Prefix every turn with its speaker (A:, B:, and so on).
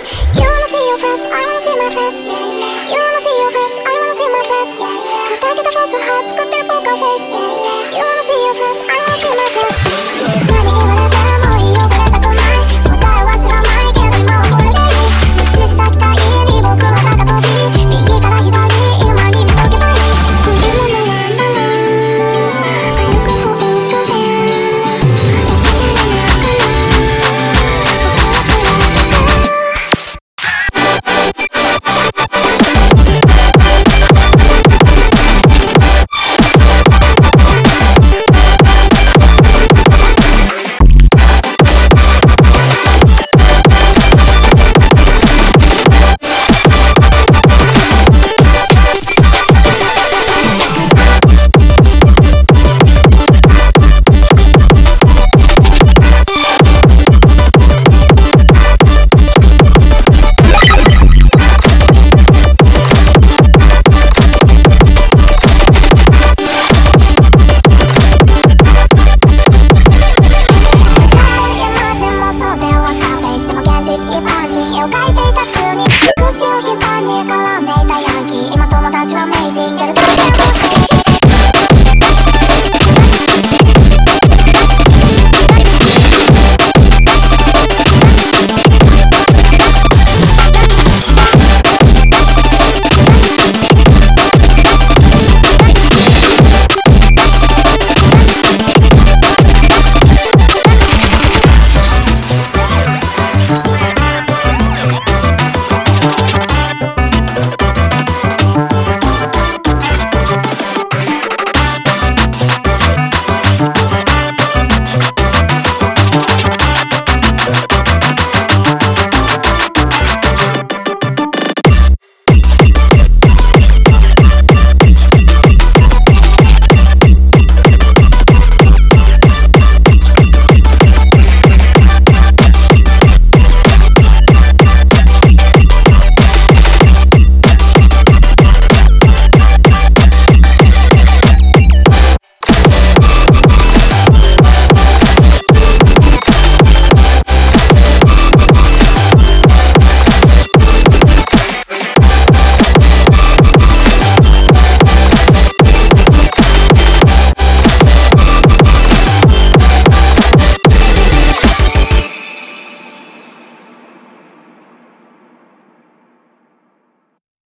A: You 絵を描いていた中に複数頻繁に絡んで